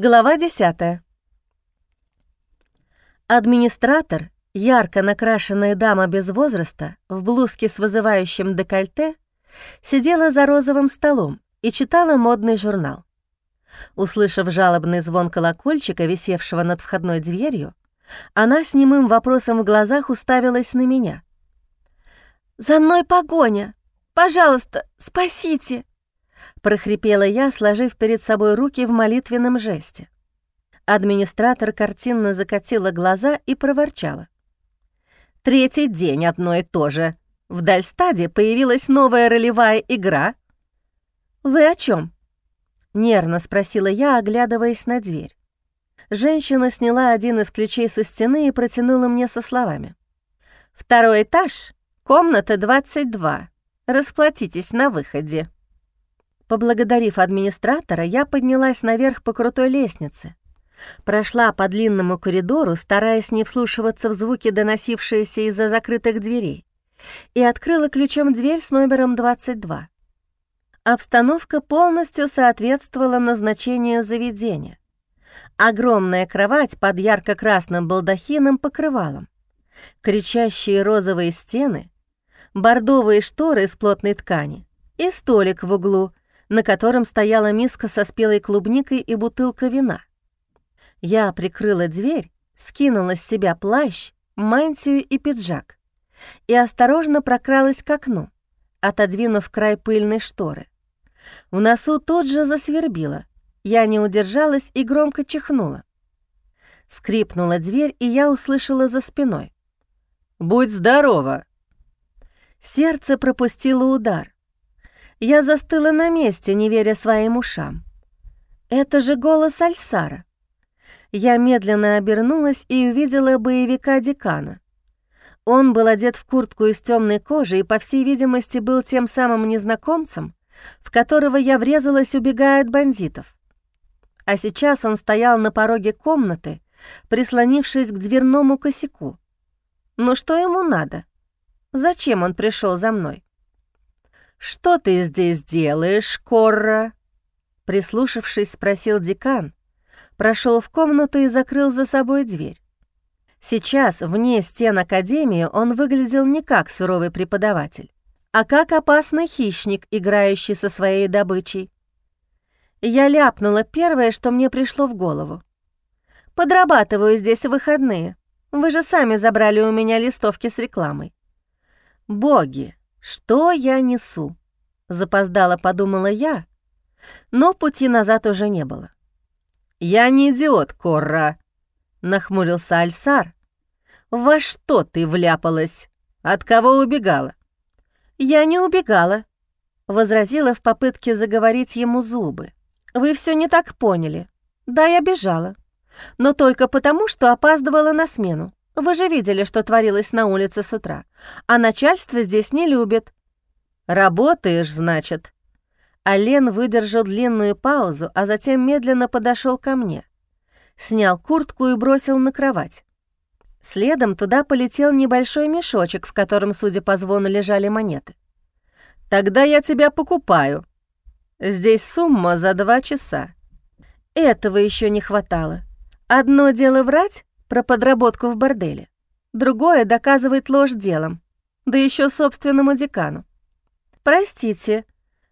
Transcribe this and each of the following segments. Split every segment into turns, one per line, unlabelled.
Глава 10. Администратор, ярко накрашенная дама без возраста, в блузке с вызывающим декольте, сидела за розовым столом и читала модный журнал. Услышав жалобный звон колокольчика, висевшего над входной дверью, она с немым вопросом в глазах уставилась на меня. «За мной погоня! Пожалуйста, спасите!» — прохрипела я, сложив перед собой руки в молитвенном жесте. Администратор картинно закатила глаза и проворчала. «Третий день одно и то же. В Дальстаде появилась новая ролевая игра». «Вы о чем? нервно спросила я, оглядываясь на дверь. Женщина сняла один из ключей со стены и протянула мне со словами. «Второй этаж, комната 22. Расплатитесь на выходе». Поблагодарив администратора, я поднялась наверх по крутой лестнице. Прошла по длинному коридору, стараясь не вслушиваться в звуки, доносившиеся из-за закрытых дверей, и открыла ключом дверь с номером 22. Обстановка полностью соответствовала назначению заведения. Огромная кровать под ярко-красным балдахином покрывалом, кричащие розовые стены, бордовые шторы из плотной ткани и столик в углу, на котором стояла миска со спелой клубникой и бутылка вина. Я прикрыла дверь, скинула с себя плащ, мантию и пиджак и осторожно прокралась к окну, отодвинув край пыльной шторы. В носу тут же засвербило. Я не удержалась и громко чихнула. Скрипнула дверь, и я услышала за спиной. «Будь здорова!» Сердце пропустило удар. Я застыла на месте, не веря своим ушам. Это же голос Альсара. Я медленно обернулась и увидела боевика декана. Он был одет в куртку из темной кожи и, по всей видимости, был тем самым незнакомцем, в которого я врезалась, убегая от бандитов. А сейчас он стоял на пороге комнаты, прислонившись к дверному косяку. Ну что ему надо? Зачем он пришел за мной? «Что ты здесь делаешь, Корра?» Прислушавшись, спросил декан, прошел в комнату и закрыл за собой дверь. Сейчас, вне стен Академии, он выглядел не как суровый преподаватель, а как опасный хищник, играющий со своей добычей. Я ляпнула первое, что мне пришло в голову. «Подрабатываю здесь выходные. Вы же сами забрали у меня листовки с рекламой». «Боги, «Что я несу?» — запоздало подумала я, но пути назад уже не было. «Я не идиот, Корра», — нахмурился Альсар. «Во что ты вляпалась? От кого убегала?» «Я не убегала», — возразила в попытке заговорить ему зубы. «Вы все не так поняли. Да, я бежала. Но только потому, что опаздывала на смену. Вы же видели, что творилось на улице с утра. А начальство здесь не любит. Работаешь, значит. Ален выдержал длинную паузу, а затем медленно подошел ко мне. Снял куртку и бросил на кровать. Следом туда полетел небольшой мешочек, в котором, судя по звону, лежали монеты. «Тогда я тебя покупаю. Здесь сумма за два часа». Этого еще не хватало. Одно дело врать, про подработку в борделе. Другое доказывает ложь делом, да еще собственному декану. «Простите,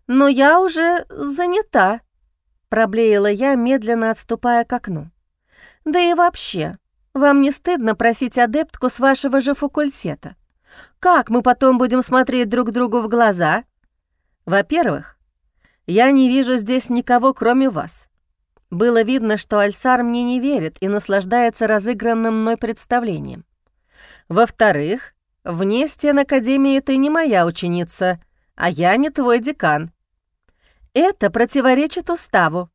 но я уже занята», — проблеяла я, медленно отступая к окну. «Да и вообще, вам не стыдно просить адептку с вашего же факультета? Как мы потом будем смотреть друг другу в глаза? Во-первых, я не вижу здесь никого, кроме вас. Было видно, что Альсар мне не верит и наслаждается разыгранным мной представлением. Во-вторых, вне стен Академии ты не моя ученица, а я не твой декан. Это противоречит уставу.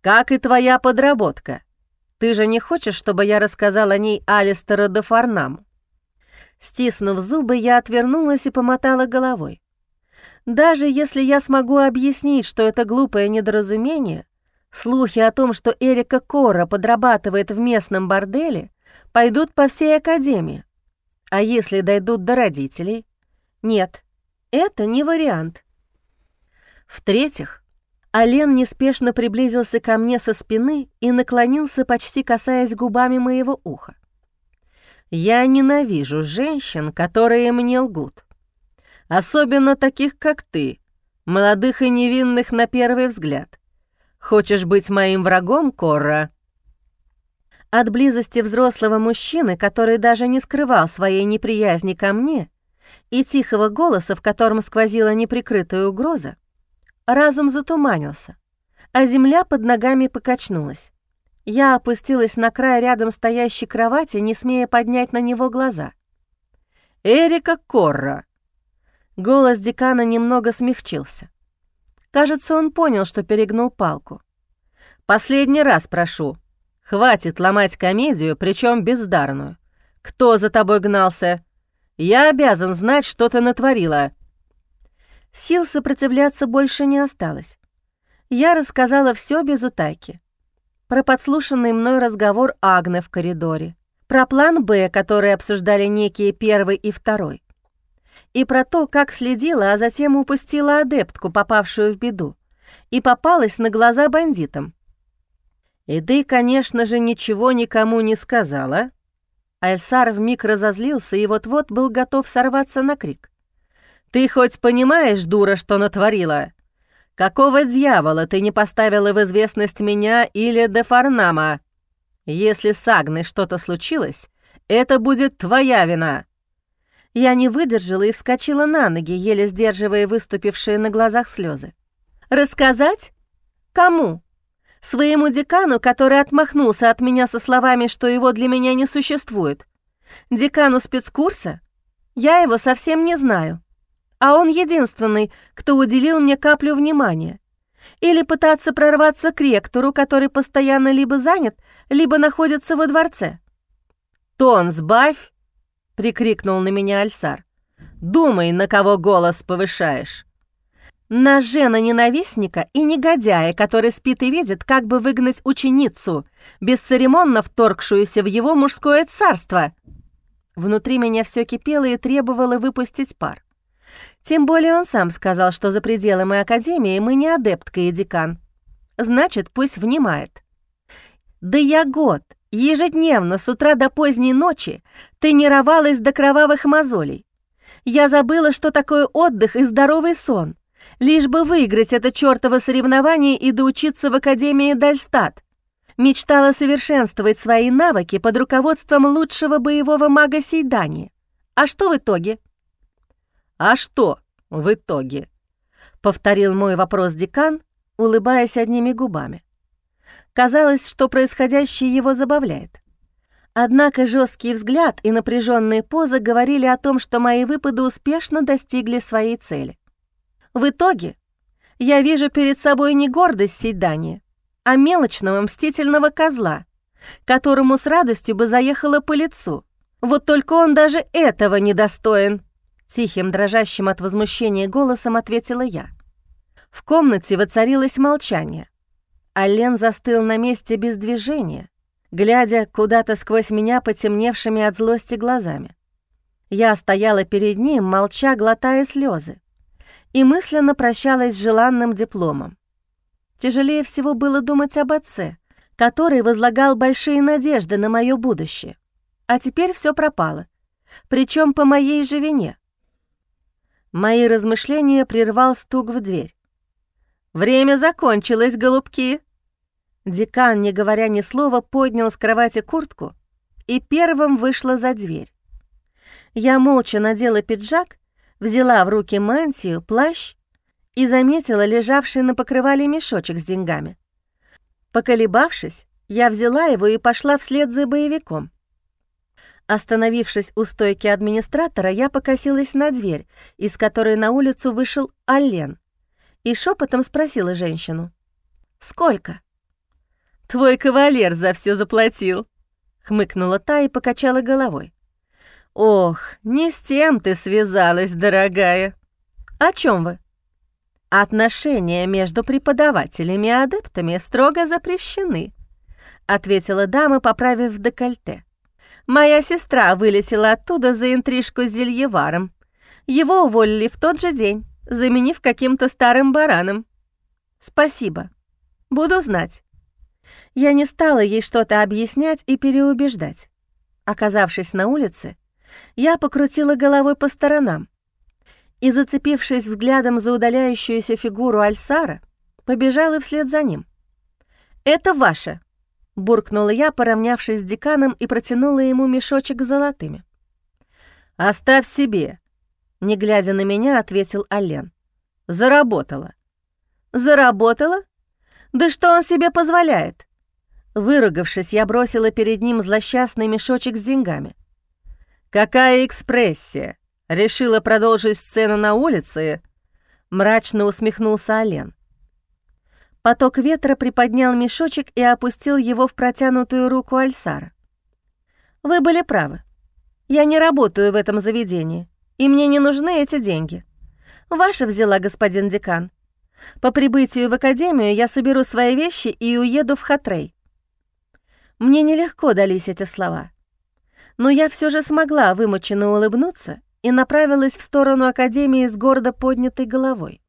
Как и твоя подработка. Ты же не хочешь, чтобы я рассказал о ней Алистеру де Фарнаму? Стиснув зубы, я отвернулась и помотала головой. Даже если я смогу объяснить, что это глупое недоразумение, Слухи о том, что Эрика Кора подрабатывает в местном борделе, пойдут по всей Академии. А если дойдут до родителей? Нет, это не вариант. В-третьих, Ален неспешно приблизился ко мне со спины и наклонился, почти касаясь губами моего уха. «Я ненавижу женщин, которые мне лгут. Особенно таких, как ты, молодых и невинных на первый взгляд. Хочешь быть моим врагом, Корра?» От близости взрослого мужчины, который даже не скрывал своей неприязни ко мне, и тихого голоса, в котором сквозила неприкрытая угроза, разум затуманился, а земля под ногами покачнулась. Я опустилась на край рядом стоящей кровати, не смея поднять на него глаза. «Эрика Корра!» Голос декана немного смягчился. Кажется, он понял, что перегнул палку. «Последний раз прошу. Хватит ломать комедию, причем бездарную. Кто за тобой гнался? Я обязан знать, что ты натворила». Сил сопротивляться больше не осталось. Я рассказала все без утайки. Про подслушанный мной разговор Агны в коридоре, про план «Б», который обсуждали некие первый и второй, и про то, как следила, а затем упустила адептку, попавшую в беду, и попалась на глаза бандитам. «И ты, конечно же, ничего никому не сказала?» Альсар вмиг разозлился и вот-вот был готов сорваться на крик. Ты хоть понимаешь, дура, что натворила? Какого дьявола ты не поставила в известность меня или Дефарнама? Если с Агной что-то случилось, это будет твоя вина». Я не выдержала и вскочила на ноги, еле сдерживая выступившие на глазах слезы. «Рассказать? Кому? Своему декану, который отмахнулся от меня со словами, что его для меня не существует? Декану спецкурса? Я его совсем не знаю а он единственный, кто уделил мне каплю внимания. Или пытаться прорваться к ректору, который постоянно либо занят, либо находится во дворце. «Тон сбавь!» — прикрикнул на меня Альсар. «Думай, на кого голос повышаешь». На жена-ненавистника и негодяя, который спит и видит, как бы выгнать ученицу, бесцеремонно вторгшуюся в его мужское царство. Внутри меня все кипело и требовало выпустить пар. Тем более он сам сказал, что за пределами Академии мы не адептка и декан. Значит, пусть внимает. Да я год, ежедневно, с утра до поздней ночи, тренировалась до кровавых мозолей. Я забыла, что такое отдых и здоровый сон, лишь бы выиграть это чёртово соревнование и доучиться в Академии Дальстат. Мечтала совершенствовать свои навыки под руководством лучшего боевого мага Сейдани. А что в итоге? «А что в итоге?» — повторил мой вопрос декан, улыбаясь одними губами. Казалось, что происходящее его забавляет. Однако жесткий взгляд и напряженные позы говорили о том, что мои выпады успешно достигли своей цели. В итоге я вижу перед собой не гордость Сейдания, а мелочного мстительного козла, которому с радостью бы заехала по лицу. Вот только он даже этого не достоин. Тихим, дрожащим от возмущения голосом ответила я. В комнате воцарилось молчание. Ален застыл на месте без движения, глядя куда-то сквозь меня потемневшими от злости глазами. Я стояла перед ним, молча, глотая слезы, и мысленно прощалась с желанным дипломом. Тяжелее всего было думать об отце, который возлагал большие надежды на мое будущее. А теперь все пропало, причем по моей же вине. Мои размышления прервал стук в дверь. «Время закончилось, голубки!» Декан, не говоря ни слова, поднял с кровати куртку и первым вышла за дверь. Я молча надела пиджак, взяла в руки мантию, плащ и заметила лежавший на покрывале мешочек с деньгами. Поколебавшись, я взяла его и пошла вслед за боевиком. Остановившись у стойки администратора, я покосилась на дверь, из которой на улицу вышел Аллен, и шепотом спросила женщину. «Сколько?» «Твой кавалер за все заплатил», — хмыкнула та и покачала головой. «Ох, не с тем ты связалась, дорогая». «О чем вы?» «Отношения между преподавателями и адептами строго запрещены», — ответила дама, поправив декольте. Моя сестра вылетела оттуда за интрижку с Зельеваром. Его уволили в тот же день, заменив каким-то старым бараном. «Спасибо. Буду знать». Я не стала ей что-то объяснять и переубеждать. Оказавшись на улице, я покрутила головой по сторонам и, зацепившись взглядом за удаляющуюся фигуру Альсара, побежала вслед за ним. «Это ваше!» — буркнула я, поравнявшись с деканом и протянула ему мешочек с золотыми. «Оставь себе!» — не глядя на меня, ответил Ален. «Заработала». «Заработала? Да что он себе позволяет?» Выругавшись, я бросила перед ним злосчастный мешочек с деньгами. «Какая экспрессия! Решила продолжить сцену на улице?» Мрачно усмехнулся Ален. Поток ветра приподнял мешочек и опустил его в протянутую руку Альсара. «Вы были правы. Я не работаю в этом заведении, и мне не нужны эти деньги. Ваша взяла, господин декан. По прибытию в академию я соберу свои вещи и уеду в Хатрей. Мне нелегко дались эти слова. Но я все же смогла вымученно улыбнуться и направилась в сторону Академии с гордо поднятой головой.